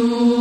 Senhor.